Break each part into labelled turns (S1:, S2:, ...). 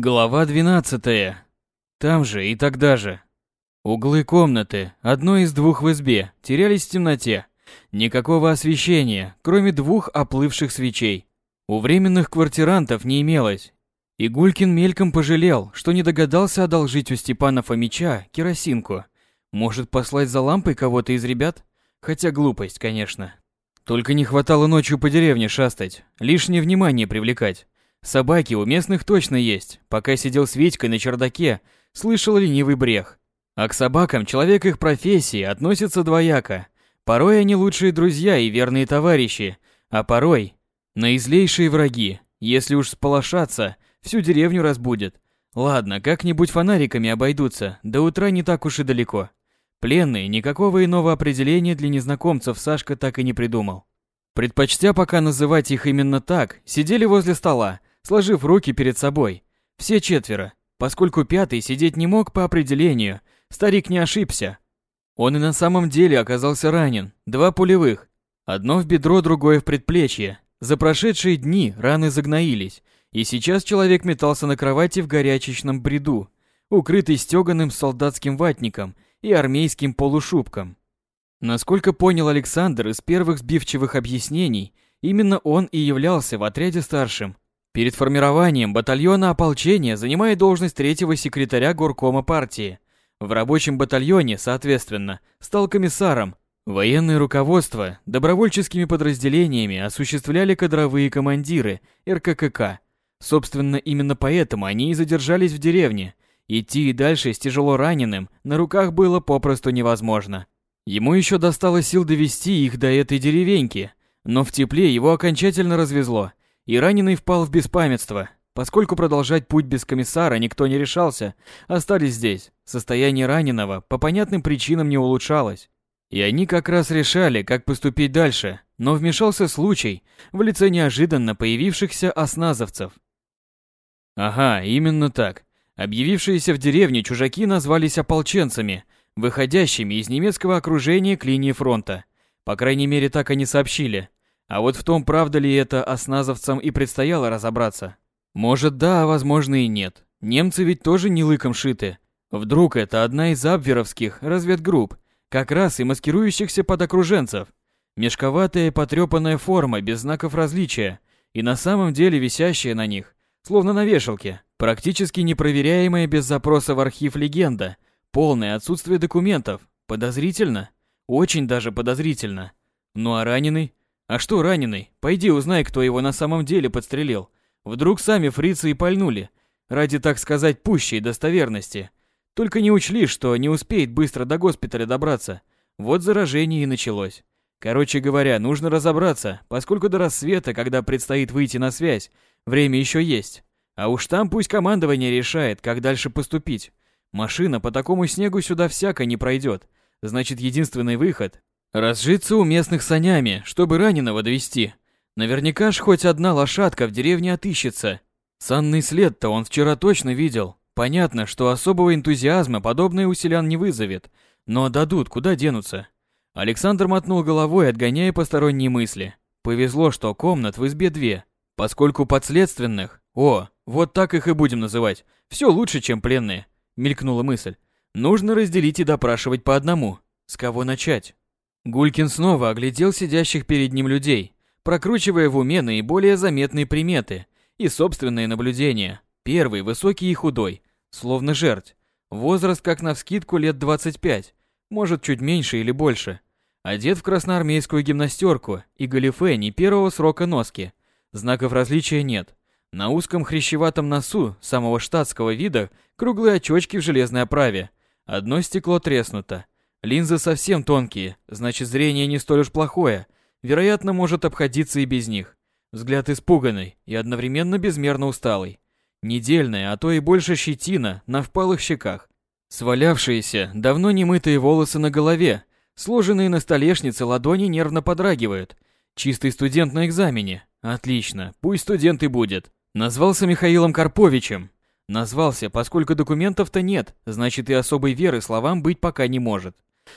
S1: Глава 12. Там же и тогда же. Углы комнаты, одной из двух в избе, терялись в темноте. Никакого освещения, кроме двух оплывших свечей. У временных квартирантов не имелось. И Гулькин мельком пожалел, что не догадался одолжить у Степана Фомича керосинку. Может, послать за лампой кого-то из ребят? Хотя глупость, конечно. Только не хватало ночью по деревне шастать, лишнее внимание привлекать. Собаки у местных точно есть. Пока сидел с Витькой на чердаке, слышал ленивый брех. А к собакам человек их профессии относится двояко. Порой они лучшие друзья и верные товарищи, а порой наизлейшие враги. Если уж сполошаться, всю деревню разбудят. Ладно, как-нибудь фонариками обойдутся, до утра не так уж и далеко. Пленные никакого иного определения для незнакомцев Сашка так и не придумал. Предпочтя пока называть их именно так, сидели возле стола, сложив руки перед собой. Все четверо, поскольку пятый сидеть не мог по определению, старик не ошибся. Он и на самом деле оказался ранен, два пулевых. Одно в бедро, другое в предплечье. За прошедшие дни раны загноились, и сейчас человек метался на кровати в горячечном бреду, укрытый стеганым солдатским ватником и армейским полушубком. Насколько понял Александр из первых сбивчивых объяснений, именно он и являлся в отряде старшим, Перед формированием батальона ополчения занимает должность третьего секретаря горкома партии. В рабочем батальоне, соответственно, стал комиссаром. Военное руководство добровольческими подразделениями осуществляли кадровые командиры РККК. Собственно, именно поэтому они и задержались в деревне. Идти и дальше с тяжело раненым на руках было попросту невозможно. Ему еще достало сил довести их до этой деревеньки, но в тепле его окончательно развезло – и раненый впал в беспамятство. Поскольку продолжать путь без комиссара никто не решался, остались здесь. Состояние раненого по понятным причинам не улучшалось. И они как раз решали, как поступить дальше, но вмешался случай в лице неожиданно появившихся осназовцев. Ага, именно так. Объявившиеся в деревне чужаки назвались ополченцами, выходящими из немецкого окружения к линии фронта. По крайней мере, так они сообщили. А вот в том, правда ли это осназовцам и предстояло разобраться. Может да, а возможно и нет. Немцы ведь тоже не лыком шиты. Вдруг это одна из абверовских разведгрупп, как раз и маскирующихся под окруженцев. Мешковатая потрепанная форма без знаков различия и на самом деле висящая на них, словно на вешалке, практически непроверяемая без запроса в архив легенда, полное отсутствие документов, подозрительно, очень даже подозрительно. Ну а раненый? А что раненый? Пойди узнай, кто его на самом деле подстрелил. Вдруг сами фрицы и пальнули, ради, так сказать, пущей достоверности. Только не учли, что не успеет быстро до госпиталя добраться. Вот заражение и началось. Короче говоря, нужно разобраться, поскольку до рассвета, когда предстоит выйти на связь, время еще есть. А уж там пусть командование решает, как дальше поступить. Машина по такому снегу сюда всяко не пройдет. Значит, единственный выход Разжиться у местных санями, чтобы раненого довести. Наверняка ж хоть одна лошадка в деревне отыщется. Санный след-то он вчера точно видел. Понятно, что особого энтузиазма подобное у селян не вызовет. Но дадут, куда денутся. Александр мотнул головой, отгоняя посторонние мысли. Повезло, что комнат в избе две. Поскольку подследственных... О, вот так их и будем называть. Все лучше, чем пленные. Мелькнула мысль. Нужно разделить и допрашивать по одному. С кого начать? Гулькин снова оглядел сидящих перед ним людей, прокручивая в уме наиболее заметные приметы и собственные наблюдения. Первый высокий и худой, словно жерть. Возраст как навскидку лет 25, может чуть меньше или больше. Одет в красноармейскую гимнастерку и галифе не первого срока носки. Знаков различия нет. На узком хрящеватом носу самого штатского вида круглые очечки в железной оправе. Одно стекло треснуто, Линзы совсем тонкие, значит зрение не столь уж плохое. Вероятно, может обходиться и без них. Взгляд испуганный и одновременно безмерно усталый. Недельная, а то и больше щетина на впалых щеках. Свалявшиеся, давно не мытые волосы на голове, сложенные на столешнице ладони нервно подрагивают. Чистый студент на экзамене. Отлично, пусть студент и будет. Назвался Михаилом Карповичем. Назвался, поскольку документов-то нет, значит и особой веры словам быть пока не может.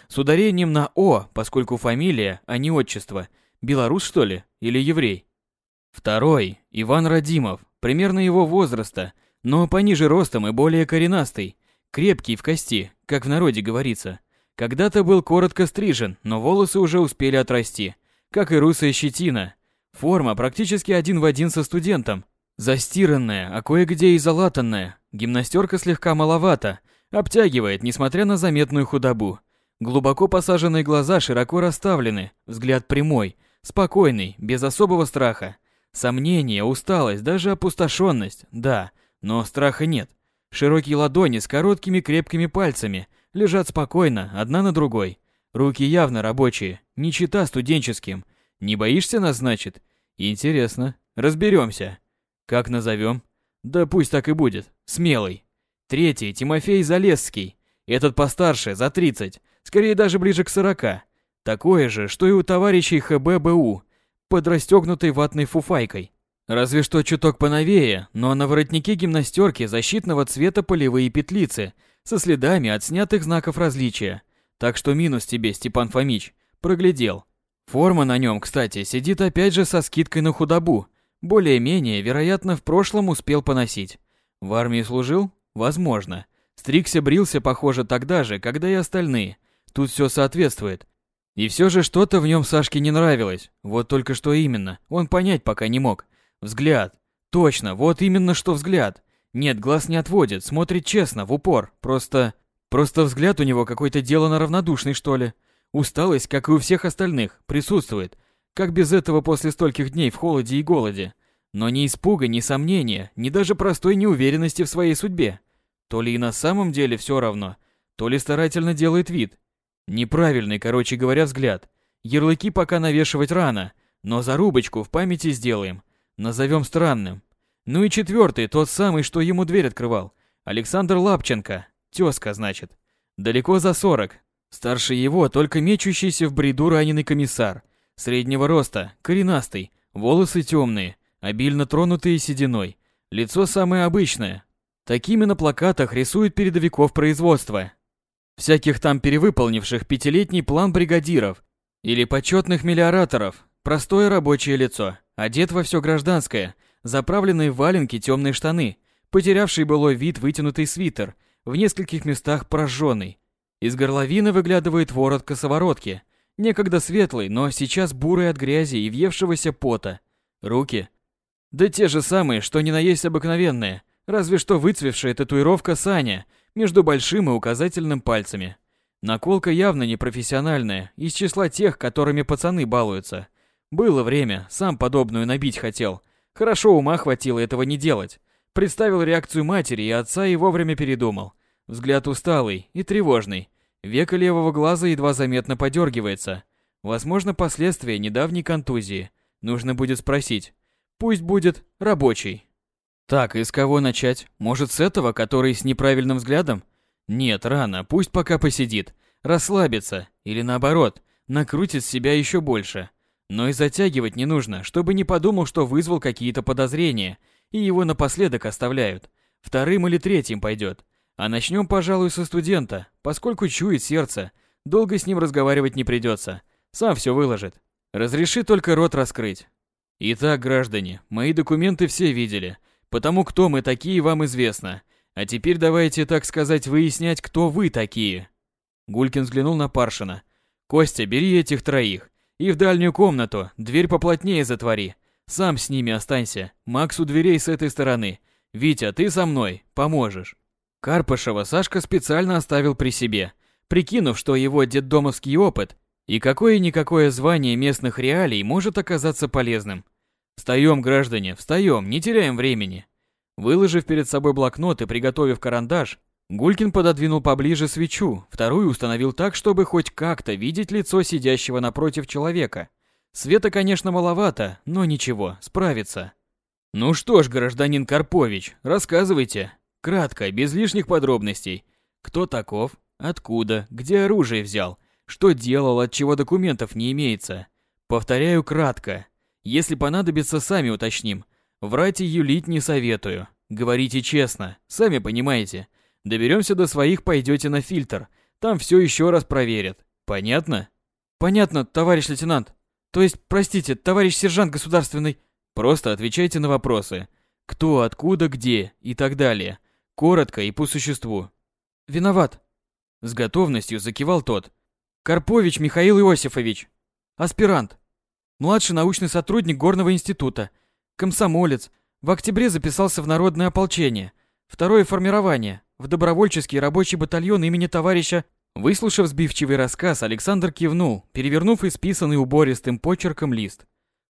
S1: С ударением на «о», поскольку фамилия, а не отчество. Белорус, что ли? Или еврей? Второй, Иван Радимов, примерно его возраста, но пониже ростом и более коренастый, крепкий в кости, как в народе говорится. Когда-то был коротко стрижен, но волосы уже успели отрасти, как и русая щетина. Форма практически один в один со студентом. Застиранная, а кое-где и залатанная. Гимнастерка слегка маловато, обтягивает, несмотря на заметную худобу. Глубоко посаженные глаза широко расставлены, взгляд прямой, спокойный, без особого страха. Сомнение, усталость, даже опустошенность, да, но страха нет. Широкие ладони с короткими крепкими пальцами лежат спокойно, одна на другой. Руки явно рабочие, не чита студенческим. Не боишься нас, значит? Интересно. Разберемся. Как назовем? Да пусть так и будет. Смелый. Третий, Тимофей Залесский. Этот постарше, за 30, скорее даже ближе к 40. Такое же, что и у товарищей ХББУ, под расстегнутой ватной фуфайкой. Разве что чуток поновее, но на воротнике гимнастерки защитного цвета полевые петлицы со следами от снятых знаков различия. Так что минус тебе, Степан Фомич, проглядел. Форма на нем, кстати, сидит опять же со скидкой на худобу. Более-менее, вероятно, в прошлом успел поносить. В армии служил? Возможно. Стригся, брился, похоже, тогда же, когда и остальные. Тут все соответствует. И все же что-то в нем Сашке не нравилось. Вот только что именно, он понять пока не мог. Взгляд. Точно, вот именно что взгляд. Нет, глаз не отводит, смотрит честно, в упор. Просто... Просто взгляд у него какой-то делано равнодушный, что ли. Усталость, как и у всех остальных, присутствует. Как без этого после стольких дней в холоде и голоде. Но ни испуга, ни сомнения, ни даже простой неуверенности в своей судьбе. То ли и на самом деле все равно, то ли старательно делает вид. Неправильный, короче говоря, взгляд. Ярлыки пока навешивать рано, но зарубочку в памяти сделаем. Назовем странным. Ну и четвертый, тот самый, что ему дверь открывал. Александр Лапченко. Тезка, значит. Далеко за сорок. Старше его только мечущийся в бреду раненый комиссар. Среднего роста, коренастый, волосы темные, обильно тронутые сединой. Лицо самое обычное. Такими на плакатах рисуют передовиков производства. Всяких там перевыполнивших пятилетний план бригадиров или почетных мелиораторов. Простое рабочее лицо, одет во все гражданское, заправленные валенки темные штаны, потерявший былой вид вытянутый свитер, в нескольких местах прожженный. Из горловины выглядывает ворот косоворотки, некогда светлый, но сейчас бурый от грязи и въевшегося пота. Руки да те же самые, что не наесть обыкновенные, разве что выцвевшая татуировка Саня между большим и указательным пальцами. Наколка явно не профессиональная, из числа тех, которыми пацаны балуются. Было время, сам подобную набить хотел. Хорошо ума хватило этого не делать. Представил реакцию матери и отца и вовремя передумал. Взгляд усталый и тревожный. Века левого глаза едва заметно подергивается. Возможно, последствия недавней контузии. Нужно будет спросить. Пусть будет рабочий. Так, и с кого начать? Может, с этого, который с неправильным взглядом? Нет, рано, пусть пока посидит, расслабится, или наоборот, накрутит себя еще больше. Но и затягивать не нужно, чтобы не подумал, что вызвал какие-то подозрения, и его напоследок оставляют. Вторым или третьим пойдет. А начнем, пожалуй, со студента, поскольку чует сердце. Долго с ним разговаривать не придется. Сам все выложит. Разреши только рот раскрыть. Итак, граждане, мои документы все видели, потому кто мы такие вам известно. А теперь давайте, так сказать, выяснять, кто вы такие. Гулькин взглянул на Паршина. Костя, бери этих троих. И в дальнюю комнату, дверь поплотнее затвори. Сам с ними останься. Макс у дверей с этой стороны. Витя, ты со мной, поможешь. Карпышева Сашка специально оставил при себе, прикинув, что его детдомовский опыт и какое-никакое звание местных реалий может оказаться полезным. Встаем, граждане, встаем, не теряем времени. Выложив перед собой блокнот и приготовив карандаш, Гулькин пододвинул поближе свечу, вторую установил так, чтобы хоть как-то видеть лицо сидящего напротив человека. Света, конечно, маловато, но ничего, справится. Ну что ж, гражданин Карпович, рассказывайте. Кратко, без лишних подробностей. Кто таков? Откуда? Где оружие взял? Что делал, от чего документов не имеется? Повторяю кратко. Если понадобится, сами уточним. Врать и юлить не советую. Говорите честно, сами понимаете. Доберемся до своих, пойдете на фильтр. Там все еще раз проверят. Понятно?
S2: Понятно, товарищ лейтенант. То есть, простите, товарищ сержант государственный.
S1: Просто отвечайте на вопросы. Кто, откуда, где и так далее. Коротко и по существу.
S2: Виноват. С готовностью закивал тот. Карпович Михаил Иосифович. Аспирант. Младший научный сотрудник Горного института. Комсомолец. В октябре записался в народное ополчение. Второе формирование. В добровольческий рабочий батальон имени товарища Выслушав сбивчивый рассказ, Александр кивнул, перевернув исписанный убористым почерком лист.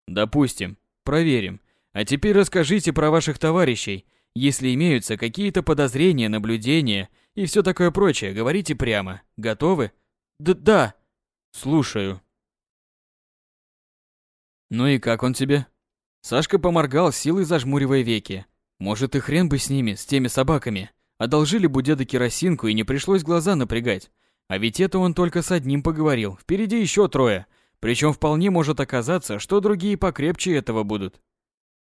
S1: «Допустим. Проверим. А теперь расскажите про ваших товарищей. Если имеются какие-то подозрения, наблюдения и все такое прочее, говорите прямо. Готовы?»
S2: «Да, да».
S1: «Слушаю». «Ну и как он тебе?» Сашка поморгал, силой зажмуривая веки. «Может и хрен бы с ними, с теми собаками. Одолжили бы деда керосинку и не пришлось глаза напрягать. А ведь это он только с одним поговорил, впереди еще трое. Причем вполне может оказаться, что другие покрепче этого будут.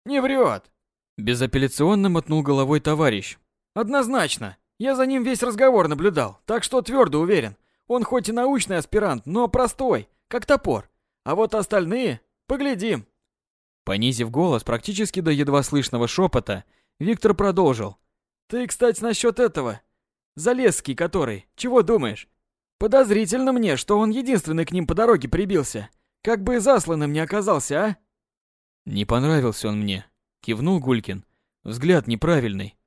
S2: «Не врет!»
S1: Безапелляционно мотнул головой товарищ.
S2: «Однозначно. Я за ним весь разговор наблюдал, так что твердо уверен. Он хоть и научный аспирант, но простой, как топор. А вот остальные... Поглядим!»
S1: Понизив голос практически до едва слышного шепота, Виктор продолжил.
S2: «Ты, кстати, насчет этого. Залесский который. Чего думаешь? Подозрительно мне, что он единственный к ним по дороге прибился. Как бы засланным не оказался, а?
S1: Не понравился он мне, кивнул Гулькин. Взгляд неправильный.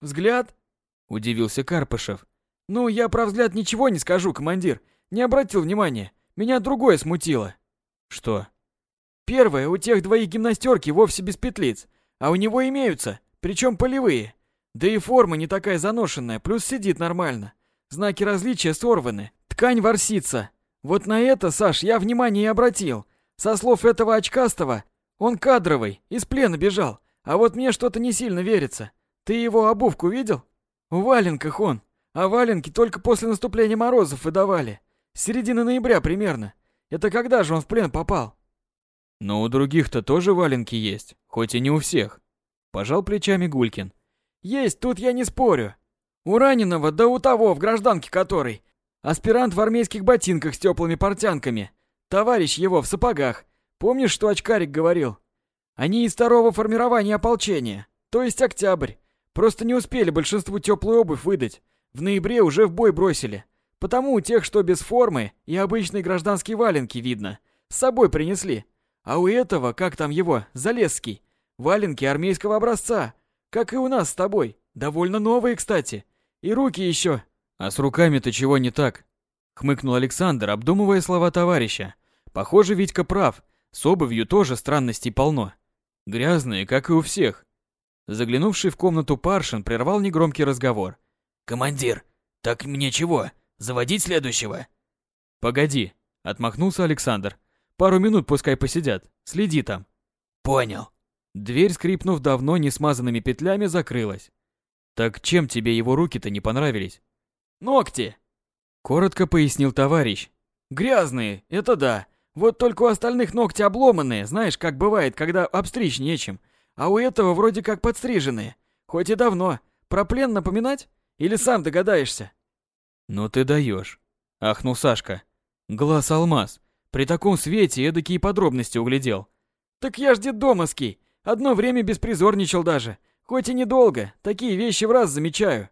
S2: Взгляд? Удивился Карпышев. Ну, я про взгляд ничего не скажу, командир. Не обратил внимания. Меня другое смутило.
S1: Что?
S2: Первое, у тех двоих гимнастерки вовсе без петлиц, а у него имеются, причем полевые. Да и форма не такая заношенная, плюс сидит нормально. Знаки различия сорваны, Ткань ворсится. Вот на это, Саш, я внимание и обратил. Со слов этого очкастого, он кадровый, из плена бежал. А вот мне что-то не сильно верится. Ты его обувку видел? В валенках он. А валенки только после наступления морозов выдавали. С середины ноября примерно. Это когда же он в плен попал?
S1: Но у других-то тоже валенки есть, хоть и не у всех. Пожал плечами Гулькин.
S2: Есть, тут я не спорю. У раненого, да у того, в гражданке который, Аспирант в армейских ботинках с теплыми портянками. Товарищ его в сапогах. Помнишь, что очкарик говорил? Они из второго формирования ополчения, то есть октябрь. Просто не успели большинству теплую обувь выдать. В ноябре уже в бой бросили. Потому у тех, что без формы и обычные гражданские валенки видно, с собой принесли. А у этого, как там его, Залесский, валенки армейского образца, как и у нас с тобой, довольно новые, кстати. И руки еще
S1: «А с руками-то чего не так?» Хмыкнул Александр, обдумывая слова товарища. «Похоже, Витька прав. С обувью тоже странностей полно. Грязные, как и у всех». Заглянувший в комнату Паршин прервал негромкий разговор.
S3: «Командир, так мне чего, заводить следующего?»
S1: «Погоди», — отмахнулся Александр. «Пару минут пускай посидят. Следи там».
S3: «Понял».
S1: Дверь, скрипнув давно не смазанными петлями, закрылась. «Так чем тебе его руки-то не понравились?»
S2: Ногти!»
S1: Коротко пояснил товарищ.
S2: «Грязные, это да. Вот только у остальных ногти обломанные, знаешь, как бывает, когда обстричь нечем. А у этого вроде как подстриженные. Хоть и давно. Про плен напоминать? Или сам догадаешься?»
S1: «Ну ты даешь», — ахнул Сашка. «Глаз алмаз. При таком свете эдакие подробности углядел».
S2: «Так я ж детдомовский. Одно время беспризорничал даже. Хоть и недолго. Такие вещи в раз замечаю».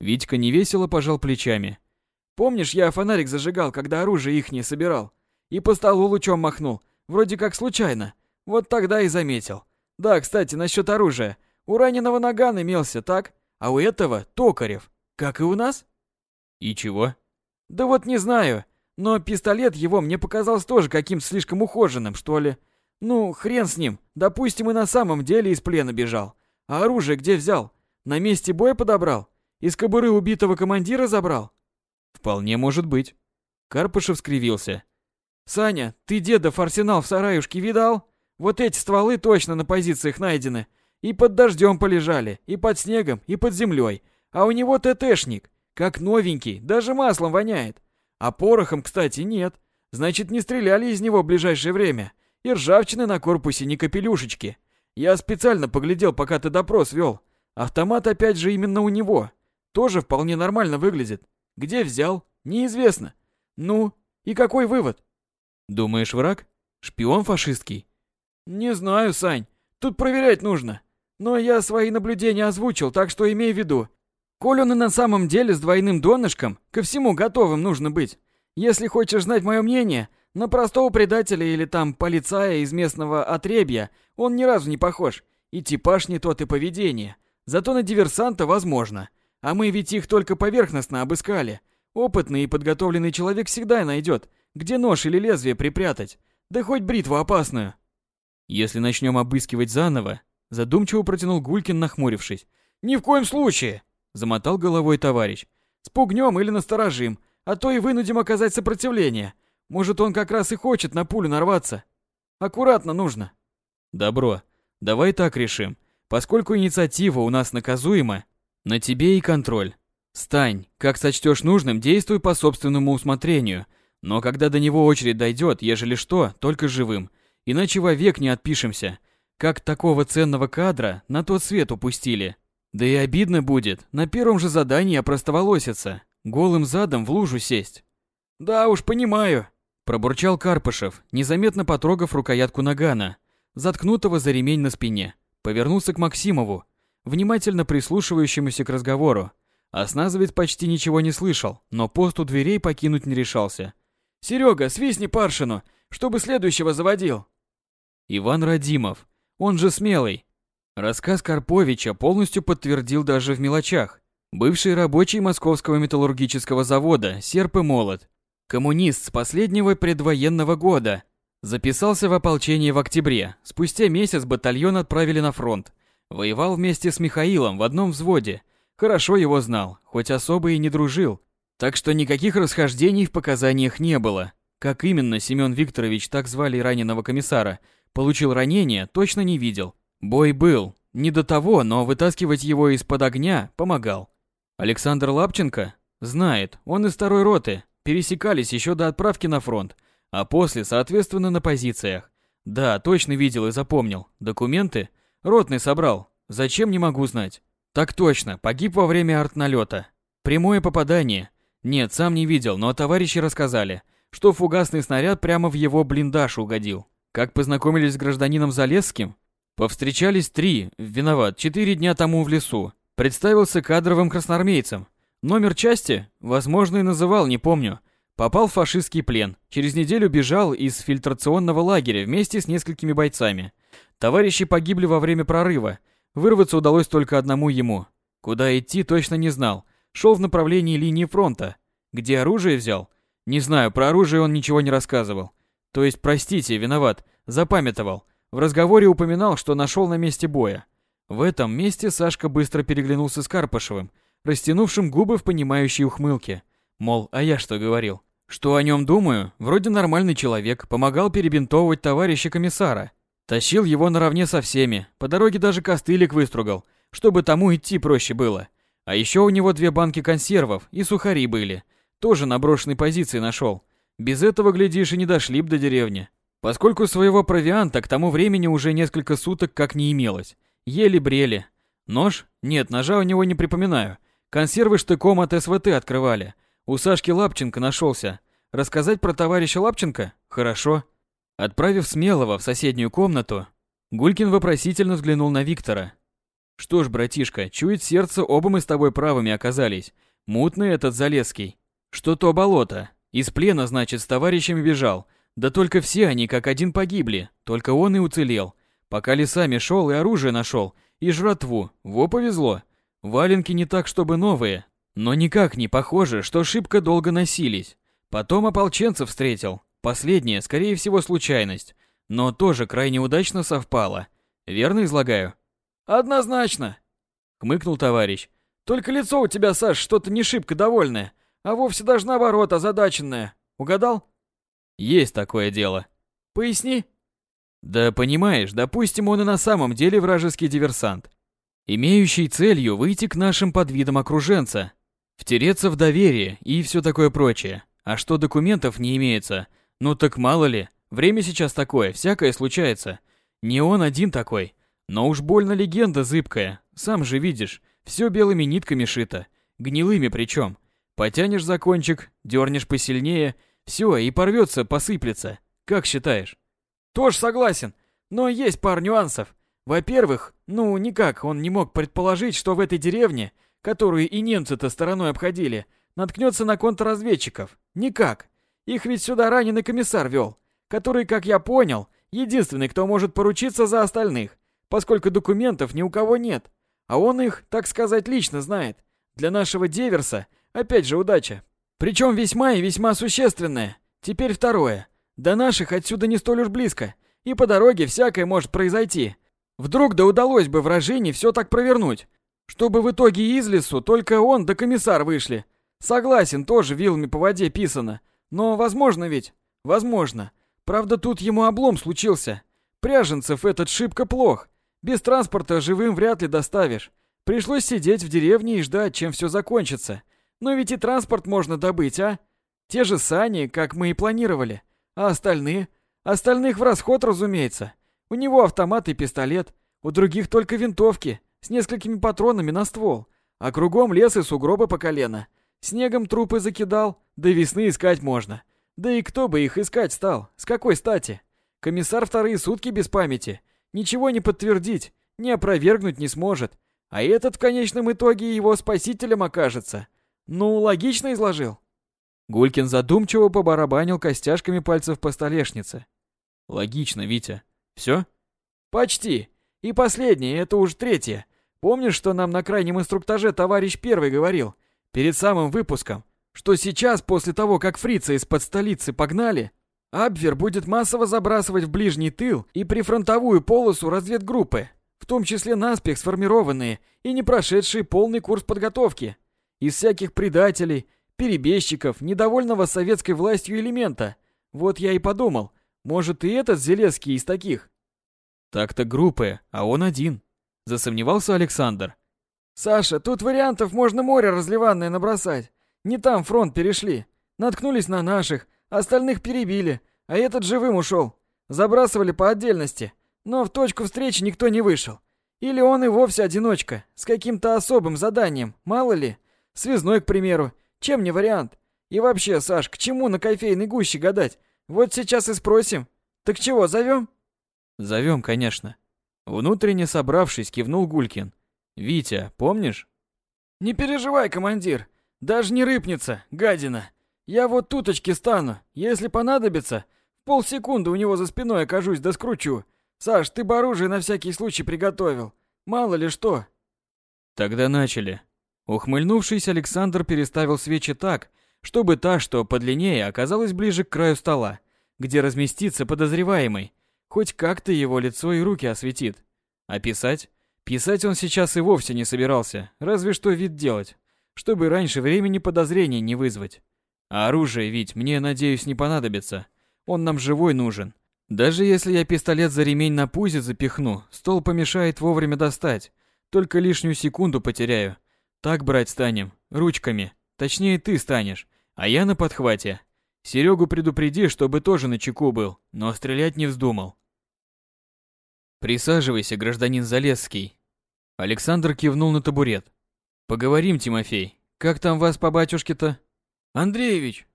S1: Витька невесело пожал плечами.
S2: Помнишь, я фонарик зажигал, когда оружие их не собирал? И по столу лучом махнул, вроде как случайно. Вот тогда и заметил. Да, кстати, насчет оружия. У раненого наган имелся, так? А у этого токарев. Как и у нас?
S1: И чего?
S2: Да вот не знаю. Но пистолет его мне показался тоже каким-то слишком ухоженным, что ли. Ну, хрен с ним. Допустим, и на самом деле из плена бежал. А оружие где взял? На месте боя подобрал? Из кобуры убитого командира забрал?
S1: Вполне может быть. Карпышев скривился.
S2: Саня, ты дедов арсенал в сараюшке видал? Вот эти стволы точно на позициях найдены. И под дождем полежали, и под снегом, и под землей. А у него ТТшник, как новенький, даже маслом воняет. А порохом, кстати, нет. Значит, не стреляли из него в ближайшее время. И ржавчины на корпусе не капелюшечки. Я специально поглядел, пока ты допрос вел. Автомат опять же именно у него. Тоже вполне нормально выглядит. Где взял? Неизвестно. Ну, и какой вывод?
S1: Думаешь, враг? Шпион фашистский?
S2: Не знаю, Сань. Тут проверять нужно. Но я свои наблюдения озвучил, так что имей в виду. Коль он и на самом деле с двойным донышком, ко всему готовым нужно быть. Если хочешь знать мое мнение, на простого предателя или там полицая из местного отребья он ни разу не похож. И типаж не тот, и поведение. Зато на диверсанта возможно. А мы ведь их только поверхностно обыскали. Опытный и подготовленный человек всегда найдет, где нож или лезвие припрятать. Да хоть бритву опасную.
S1: Если начнем обыскивать заново, задумчиво протянул Гулькин, нахмурившись.
S2: Ни в коем случае, замотал головой товарищ. Спугнем или насторожим, а то и вынудим оказать сопротивление. Может, он как раз и хочет на пулю нарваться. Аккуратно нужно.
S1: Добро. Давай так решим. Поскольку инициатива у нас наказуема, на тебе и контроль. Стань, как сочтешь нужным, действуй по собственному усмотрению. Но когда до него очередь дойдет, ежели что, только живым. Иначе вовек не отпишемся. Как такого ценного кадра на тот свет упустили. Да и обидно будет на первом же задании опростоволоситься, голым задом в лужу сесть.
S2: Да уж, понимаю,
S1: Пробурчал Карпышев, незаметно потрогав рукоятку нагана, заткнутого за ремень на спине. Повернулся к Максимову, внимательно прислушивающемуся к разговору. Осназовец почти ничего не слышал, но пост у дверей покинуть не решался.
S2: «Серега, свистни Паршину, чтобы следующего заводил!»
S1: Иван Радимов, он же смелый. Рассказ Карповича полностью подтвердил даже в мелочах. Бывший рабочий московского металлургического завода «Серп и молот», Коммунист с последнего предвоенного года. Записался в ополчение в октябре. Спустя месяц батальон отправили на фронт. Воевал вместе с Михаилом в одном взводе. Хорошо его знал, хоть особо и не дружил. Так что никаких расхождений в показаниях не было. Как именно Семен Викторович, так звали раненого комиссара, получил ранение, точно не видел. Бой был. Не до того, но вытаскивать его из-под огня помогал. Александр Лапченко? Знает, он из второй роты, пересекались еще до отправки на фронт, а после, соответственно, на позициях. Да, точно видел и запомнил. Документы? Ротный собрал. Зачем, не могу знать. Так точно, погиб во время артналета. Прямое попадание. Нет, сам не видел, но товарищи рассказали, что фугасный снаряд прямо в его блиндаж угодил. Как познакомились с гражданином Залесским? Повстречались три, виноват, четыре дня тому в лесу. Представился кадровым красноармейцем. Номер части, возможно, и называл, не помню. Попал в фашистский плен. Через неделю бежал из фильтрационного лагеря вместе с несколькими бойцами. Товарищи погибли во время прорыва. Вырваться удалось только одному ему. Куда идти, точно не знал. Шел в направлении линии фронта. Где оружие взял? Не знаю, про оружие он ничего не рассказывал. То есть, простите, виноват, запамятовал. В разговоре упоминал, что нашел на месте боя. В этом месте Сашка быстро переглянулся с Карпашевым, растянувшим губы в понимающей ухмылке. Мол, а я что говорил? Что о нем думаю? Вроде нормальный человек, помогал перебинтовывать товарища комиссара. Тащил его наравне со всеми, по дороге даже костылик выстругал, чтобы тому идти проще было. А еще у него две банки консервов и сухари были. Тоже на брошенной позиции нашел. Без этого, глядишь, и не дошли б до деревни. Поскольку своего провианта к тому времени уже несколько суток как не имелось. Ели-брели. Нож? Нет, ножа у него не припоминаю. Консервы штыком от СВТ открывали. У Сашки Лапченко нашелся. Рассказать про товарища Лапченко? Хорошо. Отправив Смелого в соседнюю комнату, Гулькин вопросительно взглянул на Виктора. Что ж, братишка, чует сердце, оба мы с тобой правыми оказались. Мутный этот Залесский. Что то болото. Из плена, значит, с товарищами бежал. Да только все они как один погибли, только он и уцелел. Пока лесами шел и оружие нашел, и жратву. Во повезло. Валенки не так, чтобы новые, но никак не похоже, что шибко долго носились. Потом ополченцев встретил. Последнее, скорее всего, случайность, но тоже крайне удачно совпало. Верно излагаю?
S2: Однозначно,
S1: хмыкнул товарищ.
S2: Только лицо у тебя, Саш, что-то не шибко довольное, а вовсе даже наоборот озадаченное. Угадал?
S1: Есть такое дело.
S2: Поясни.
S1: Да понимаешь, допустим, он и на самом деле вражеский диверсант имеющий целью выйти к нашим под видом окруженца, втереться в доверие и все такое прочее. А что документов не имеется, ну так мало ли, время сейчас такое, всякое случается. Не он один такой, но уж больно легенда зыбкая, сам же видишь, все белыми нитками шито, гнилыми причем. Потянешь за кончик, дернешь посильнее, все, и порвется, посыплется. Как считаешь?
S2: Тоже согласен, но есть пара нюансов. Во-первых, ну никак он не мог предположить, что в этой деревне, которую и немцы-то стороной обходили, наткнется на контрразведчиков. Никак. Их ведь сюда раненый комиссар вел, который, как я понял, единственный, кто может поручиться за остальных, поскольку документов ни у кого нет. А он их, так сказать, лично знает. Для нашего Деверса, опять же, удача. Причем весьма и весьма существенная. Теперь второе. До наших отсюда не столь уж близко, и по дороге всякое может произойти. Вдруг да удалось бы вражине все так провернуть, чтобы в итоге из лесу только он да комиссар вышли. Согласен, тоже вилами по воде писано. Но возможно ведь? Возможно. Правда, тут ему облом случился. Пряженцев этот шибко плох. Без транспорта живым вряд ли доставишь. Пришлось сидеть в деревне и ждать, чем все закончится. Но ведь и транспорт можно добыть, а? Те же сани, как мы и планировали. А остальные? Остальных в расход, разумеется. У него автомат и пистолет, у других только винтовки, с несколькими патронами на ствол. А кругом лес и сугробы по колено. Снегом трупы закидал, до весны искать можно. Да и кто бы их искать стал? С какой стати? Комиссар вторые сутки без памяти. Ничего не подтвердить, не опровергнуть не сможет. А этот в конечном итоге его спасителем окажется. Ну, логично изложил. Гулькин задумчиво побарабанил костяшками пальцев по столешнице.
S1: Логично, Витя. Все?
S2: Почти. И последнее, это уже третье. Помнишь, что нам на крайнем инструктаже товарищ первый говорил, перед самым выпуском, что сейчас, после того, как фрица из-под столицы погнали, Абвер будет массово забрасывать в ближний тыл и прифронтовую полосу разведгруппы, в том числе наспех сформированные и не прошедшие полный курс подготовки, из всяких предателей, перебежчиков, недовольного советской властью элемента. Вот я и подумал, может и этот Зелеский из таких.
S1: Так-то группы, а он один. Засомневался Александр.
S2: Саша, тут вариантов можно море разливанное набросать. Не там фронт перешли. Наткнулись на наших, остальных перебили, а этот живым ушел. Забрасывали по отдельности, но в точку встречи никто не вышел. Или он и вовсе одиночка, с каким-то особым заданием, мало ли. Связной, к примеру. Чем не вариант? И вообще, Саш, к чему на кофейной гуще гадать? Вот сейчас и спросим. Так чего, зовем?
S1: Зовем, конечно. Внутренне собравшись, кивнул Гулькин. Витя, помнишь?
S2: Не переживай, командир. Даже не рыпнется, гадина. Я вот туточки стану. Если понадобится, в полсекунды у него за спиной окажусь да скручу. Саш, ты бы оружие на всякий случай приготовил. Мало ли что.
S1: Тогда начали. Ухмыльнувшись, Александр переставил свечи так, чтобы та, что подлиннее, оказалась ближе к краю стола, где разместится подозреваемый. Хоть как-то его лицо и руки осветит. А писать? Писать он сейчас и вовсе не собирался, разве что вид делать, чтобы раньше времени подозрений не вызвать. А оружие ведь мне, надеюсь, не понадобится. Он нам живой нужен. Даже если я пистолет за ремень на пузе запихну, стол помешает вовремя достать. Только лишнюю секунду потеряю. Так брать станем, ручками. Точнее, ты станешь, а я на подхвате. Серегу предупреди, чтобы тоже на чеку был, но стрелять не вздумал. Присаживайся, гражданин Залесский. Александр кивнул на табурет. Поговорим, Тимофей. Как там вас по батюшке-то?
S2: Андреевич.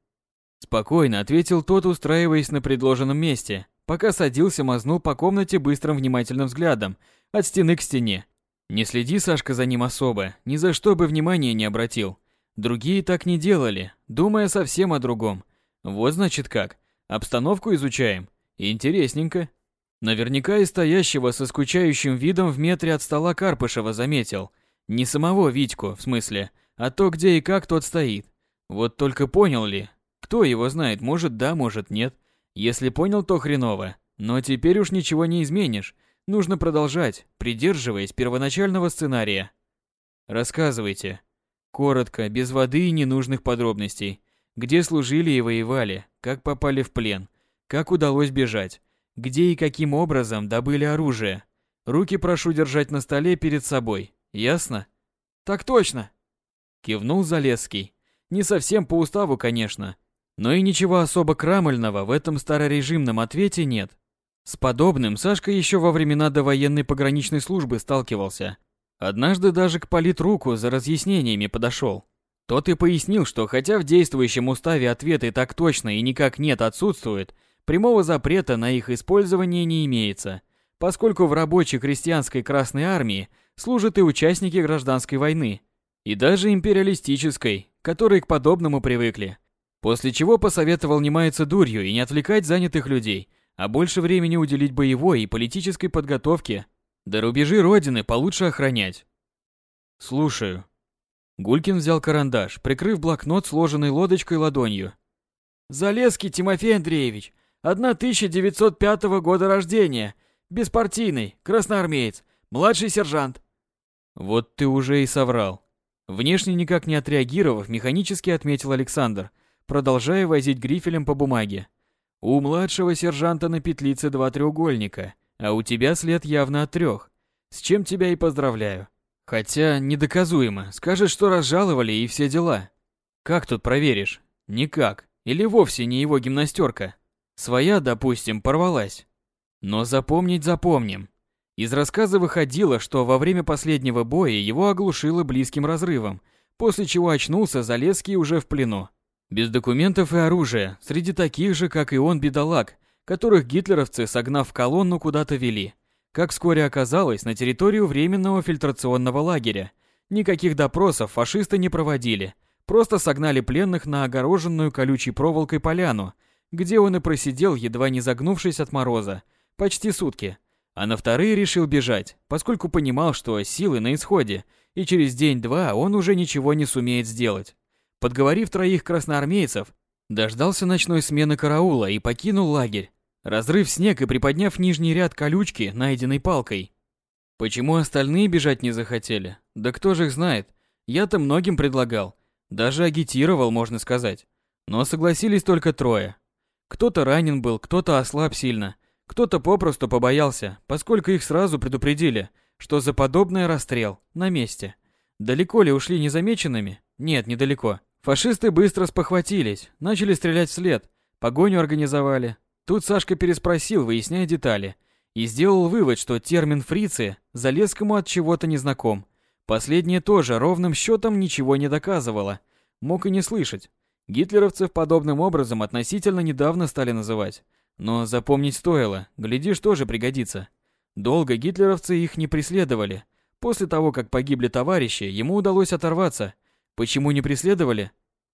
S1: Спокойно ответил тот, устраиваясь на предложенном месте, пока садился, мазнул по комнате быстрым внимательным взглядом, от стены к стене. Не следи, Сашка, за ним особо, ни за что бы внимания не обратил. Другие так не делали, думая совсем о другом. Вот значит как. Обстановку изучаем. Интересненько. Наверняка и стоящего со скучающим видом в метре от стола Карпышева заметил. Не самого Витьку, в смысле, а то, где и как тот стоит. Вот только понял ли? Кто его знает, может да, может нет. Если понял, то хреново. Но теперь уж ничего не изменишь. Нужно продолжать, придерживаясь первоначального сценария. Рассказывайте. Коротко, без воды и ненужных подробностей. Где служили и воевали, как попали в плен, как удалось бежать, где и каким образом добыли оружие. Руки прошу держать на столе перед собой. Ясно?
S2: Так точно.
S1: Кивнул Залесский. Не совсем по уставу, конечно. Но и ничего особо крамольного в этом старорежимном ответе нет. С подобным Сашка еще во времена довоенной пограничной службы сталкивался. Однажды даже к политруку за разъяснениями подошел. Тот и пояснил, что хотя в действующем уставе ответы так точно и никак нет отсутствуют, прямого запрета на их использование не имеется. поскольку в рабочей крестьянской Красной Армии служат и участники гражданской войны, и даже империалистической, которые к подобному привыкли. После чего посоветовал не маяться дурью и не отвлекать занятых людей, а больше времени уделить боевой и политической подготовке, да рубежи Родины получше охранять. Слушаю. Гулькин взял карандаш, прикрыв блокнот сложенной лодочкой ладонью.
S2: Залезский Тимофей Андреевич, 1905 года рождения, беспартийный, красноармеец, младший сержант.
S1: Вот ты уже и соврал. Внешне никак не отреагировав, механически отметил Александр, продолжая возить грифелем по бумаге. У младшего сержанта на петлице два треугольника, а у тебя след явно от трех. С чем тебя и поздравляю. Хотя недоказуемо. Скажешь, что разжаловали и все дела. Как тут проверишь? Никак. Или вовсе не его гимнастерка. Своя, допустим, порвалась. Но запомнить запомним. Из рассказа выходило, что во время последнего боя его оглушило близким разрывом, после чего очнулся Залесский уже в плену. Без документов и оружия, среди таких же, как и он, бедолаг, которых гитлеровцы, согнав в колонну, куда-то вели. Как вскоре оказалось, на территорию временного фильтрационного лагеря. Никаких допросов фашисты не проводили, просто согнали пленных на огороженную колючей проволокой поляну, где он и просидел, едва не загнувшись от мороза, почти сутки. А на вторые решил бежать, поскольку понимал, что силы на исходе, и через день-два он уже ничего не сумеет сделать. Подговорив троих красноармейцев, дождался ночной смены караула и покинул лагерь, разрыв снег и приподняв нижний ряд колючки, найденной палкой. Почему остальные бежать не захотели? Да кто же их знает? Я-то многим предлагал, даже агитировал, можно сказать. Но согласились только трое. Кто-то ранен был, кто-то ослаб сильно, кто-то попросту побоялся, поскольку их сразу предупредили, что за подобное расстрел на месте. Далеко ли ушли незамеченными? Нет, недалеко. Фашисты быстро спохватились, начали стрелять вслед, погоню организовали, Тут Сашка переспросил, выясняя детали, и сделал вывод, что термин «фрицы» Залесскому от чего-то не знаком. Последнее тоже ровным счетом ничего не доказывало. Мог и не слышать. Гитлеровцев подобным образом относительно недавно стали называть. Но запомнить стоило, глядишь, тоже пригодится. Долго гитлеровцы их не преследовали. После того, как погибли товарищи, ему удалось оторваться. Почему не преследовали?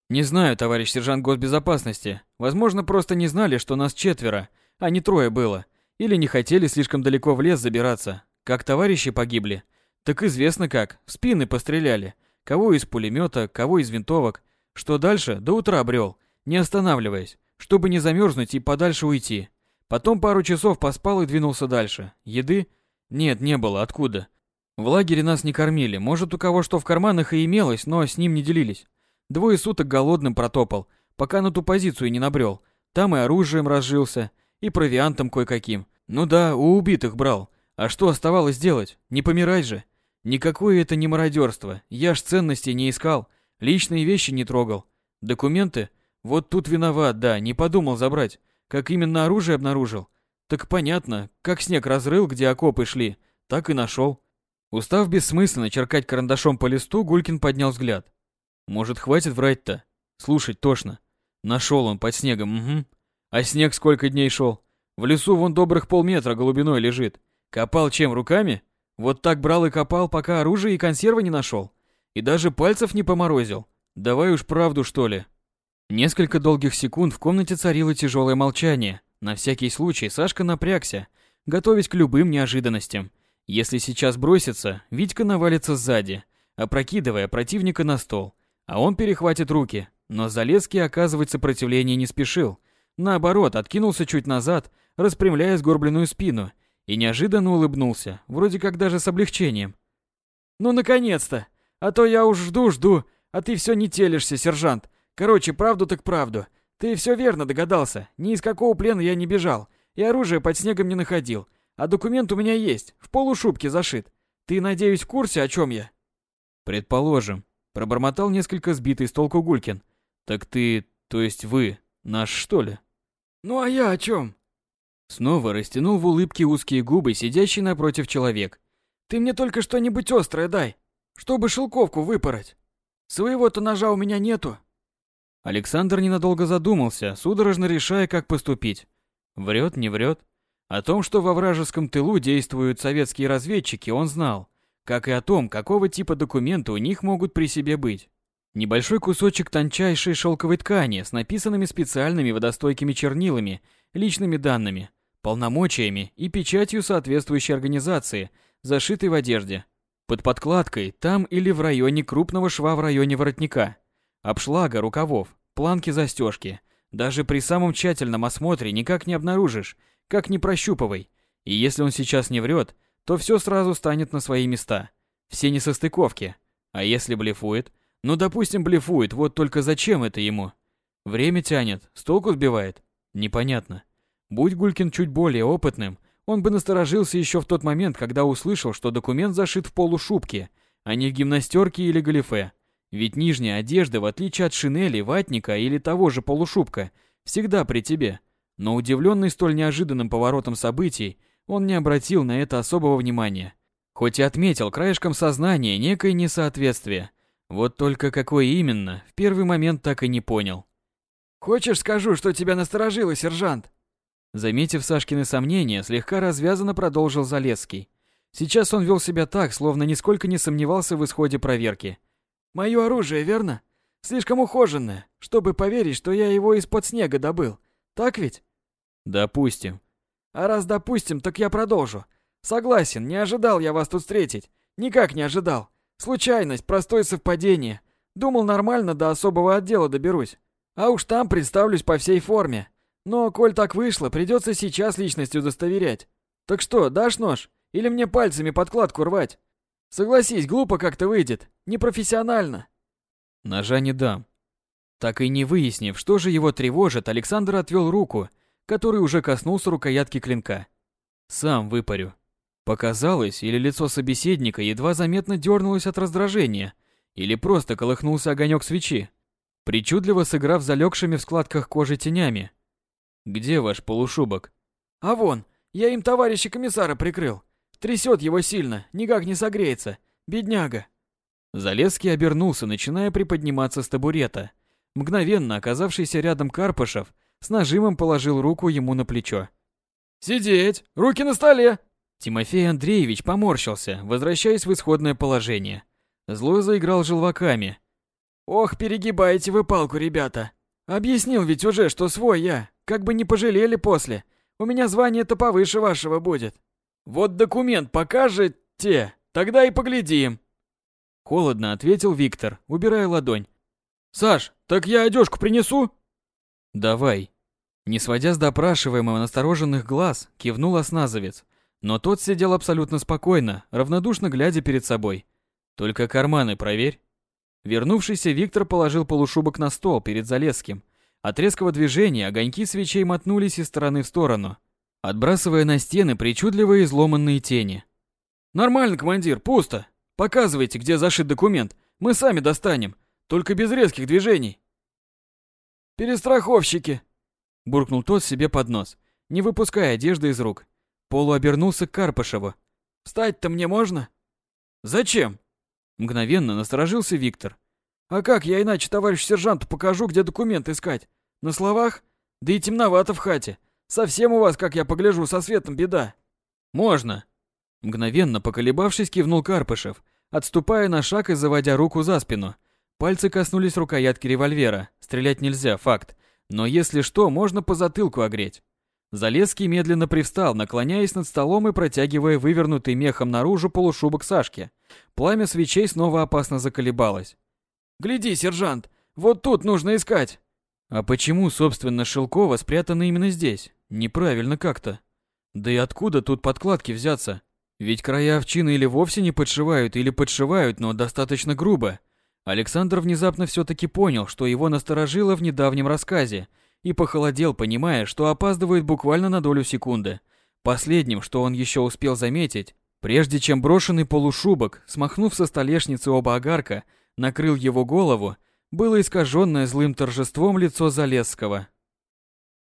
S1: Не знаю, товарищ сержант госбезопасности. Возможно, просто не знали, что нас четверо, а не трое было. Или не хотели слишком далеко в лес забираться. Как товарищи погибли. Так известно как, в спины постреляли. Кого из пулемета, кого из винтовок. Что дальше, до утра брел, не останавливаясь, чтобы не замерзнуть и подальше уйти. Потом пару часов поспал и двинулся дальше. Еды? Нет, не было, откуда? В лагере нас не кормили, может у кого что в карманах и имелось, но с ним не делились. Двое суток голодным протопал, пока на ту позицию не набрел. Там и оружием разжился, и провиантом кое-каким. Ну да, у убитых брал. А что оставалось делать? Не помирать же. Никакое это не мародерство. Я ж ценностей не искал, личные вещи не трогал. Документы? Вот тут виноват, да, не подумал забрать. Как именно оружие обнаружил? Так понятно, как снег разрыл, где окопы шли, так и нашел. Устав бессмысленно черкать карандашом по листу, Гулькин поднял взгляд. Может, хватит врать-то? Слушать тошно. Нашел он под снегом, угу. А снег сколько дней шел? В лесу вон добрых полметра голубиной лежит. Копал чем, руками? Вот так брал и копал, пока оружие и консервы не нашел. И даже пальцев не поморозил. Давай уж правду, что ли. Несколько долгих секунд в комнате царило тяжелое молчание. На всякий случай Сашка напрягся, готовясь к любым неожиданностям. Если сейчас бросится, Витька навалится сзади, опрокидывая противника на стол. А он перехватит руки. Но Залеский оказывать сопротивление не спешил. Наоборот, откинулся чуть назад, распрямляя сгорбленную спину, и неожиданно улыбнулся, вроде как даже с облегчением. «Ну, наконец-то! А то я уж жду-жду, а ты все не телишься, сержант. Короче, правду так правду. Ты все верно догадался. Ни из какого плена я не бежал, и оружие под снегом не находил. А документ у меня есть, в полушубке зашит. Ты, надеюсь, в курсе, о чем я?» «Предположим», Пробормотал несколько сбитый с толку Гулькин. Так ты, то есть вы, наш что ли?
S2: Ну а я о чем?
S1: Снова растянул в улыбке узкие губы сидящий напротив человек.
S2: Ты мне только что-нибудь острое дай, чтобы шелковку выпороть. Своего-то ножа у меня нету.
S1: Александр ненадолго задумался, судорожно решая, как поступить. Врет, не врет. О том, что во вражеском тылу действуют советские разведчики, он знал, как и о том, какого типа документы у них могут при себе быть. Небольшой кусочек тончайшей шелковой ткани с написанными специальными водостойкими чернилами, личными данными, полномочиями и печатью соответствующей организации, зашитой в одежде. Под подкладкой, там или в районе крупного шва в районе воротника. Обшлага рукавов, планки застежки. Даже при самом тщательном осмотре никак не обнаружишь, как не прощупывай. И если он сейчас не врет, то все сразу станет на свои места. Все несостыковки. А если блефует? Ну, допустим, блефует, вот только зачем это ему? Время тянет, с толку сбивает? Непонятно. Будь Гулькин чуть более опытным, он бы насторожился еще в тот момент, когда услышал, что документ зашит в полушубке, а не в гимнастерке или галифе. Ведь нижняя одежда, в отличие от шинели, ватника или того же полушубка, всегда при тебе. Но удивленный столь неожиданным поворотом событий, он не обратил на это особого внимания. Хоть и отметил краешком сознания некое несоответствие. Вот только какое именно, в первый момент так и не понял.
S2: «Хочешь скажу, что тебя насторожило, сержант?»
S1: Заметив Сашкины сомнения, слегка развязанно продолжил Залесский. Сейчас он вел себя так, словно нисколько не сомневался в исходе проверки.
S2: «Мое оружие, верно? Слишком ухоженное, чтобы поверить, что я его из-под снега добыл. Так ведь?»
S1: Допустим.
S2: А раз допустим, так я продолжу. Согласен, не ожидал я вас тут встретить. Никак не ожидал. Случайность, простое совпадение. Думал, нормально до особого отдела доберусь. А уж там представлюсь по всей форме. Но, коль так вышло, придется сейчас личность удостоверять. Так что, дашь нож? Или мне пальцами подкладку рвать? Согласись, глупо как-то выйдет. Непрофессионально.
S1: Ножа не дам. Так и не выяснив, что же его тревожит, Александр отвел руку который уже коснулся рукоятки клинка. Сам выпарю. Показалось, или лицо собеседника едва заметно дернулось от раздражения, или просто колыхнулся огонек свечи, причудливо сыграв залегшими в складках кожи тенями. «Где ваш полушубок?»
S2: «А вон, я им товарища комиссара прикрыл. Трясет его сильно, никак не согреется. Бедняга».
S1: Залезский обернулся, начиная приподниматься с табурета. Мгновенно оказавшийся рядом Карпышев с нажимом положил руку ему на плечо.
S2: «Сидеть! Руки на столе!»
S1: Тимофей Андреевич поморщился, возвращаясь в исходное положение. Зло заиграл желваками.
S2: «Ох, перегибаете вы палку, ребята! Объяснил ведь уже, что свой я, как бы не пожалели после. У меня звание-то повыше вашего будет. Вот документ покажете, тогда и поглядим!»
S1: Холодно ответил Виктор, убирая ладонь.
S2: «Саш, так я одежку принесу?»
S1: «Давай». Не сводя с допрашиваемого настороженных глаз, кивнул осназовец. Но тот сидел абсолютно спокойно, равнодушно глядя перед собой. «Только карманы проверь». Вернувшийся Виктор положил полушубок на стол перед Залесским. От резкого движения огоньки свечей мотнулись из стороны в сторону, отбрасывая на стены причудливые изломанные тени.
S2: «Нормально, командир, пусто. Показывайте, где зашит документ. Мы сами достанем, только без резких движений». «Перестраховщики!»
S1: Буркнул тот себе под нос, не выпуская одежды из рук. Полу обернулся к Карпышеву.
S2: «Встать-то мне можно?»
S1: «Зачем?» Мгновенно насторожился Виктор.
S2: «А как я иначе товарищ сержанту покажу, где документ искать? На словах? Да и темновато в хате. Совсем у вас, как я погляжу, со светом беда».
S1: «Можно!» Мгновенно поколебавшись, кивнул Карпышев, отступая на шаг и заводя руку за спину. Пальцы коснулись рукоятки револьвера. Стрелять нельзя, факт. Но если что, можно по затылку огреть. Залезский медленно привстал, наклоняясь над столом и протягивая вывернутый мехом наружу полушубок Сашки. Пламя свечей снова опасно заколебалось.
S2: «Гляди, сержант, вот тут нужно искать!»
S1: А почему, собственно, Шелкова спрятана именно здесь? Неправильно как-то. Да и откуда тут подкладки взяться? Ведь края овчины или вовсе не подшивают, или подшивают, но достаточно грубо. Александр внезапно все-таки понял, что его насторожило в недавнем рассказе, и похолодел, понимая, что опаздывает буквально на долю секунды. Последним, что он еще успел заметить, прежде чем брошенный полушубок, смахнув со столешницы оба огарка, накрыл его голову, было искаженное злым торжеством лицо Залесского.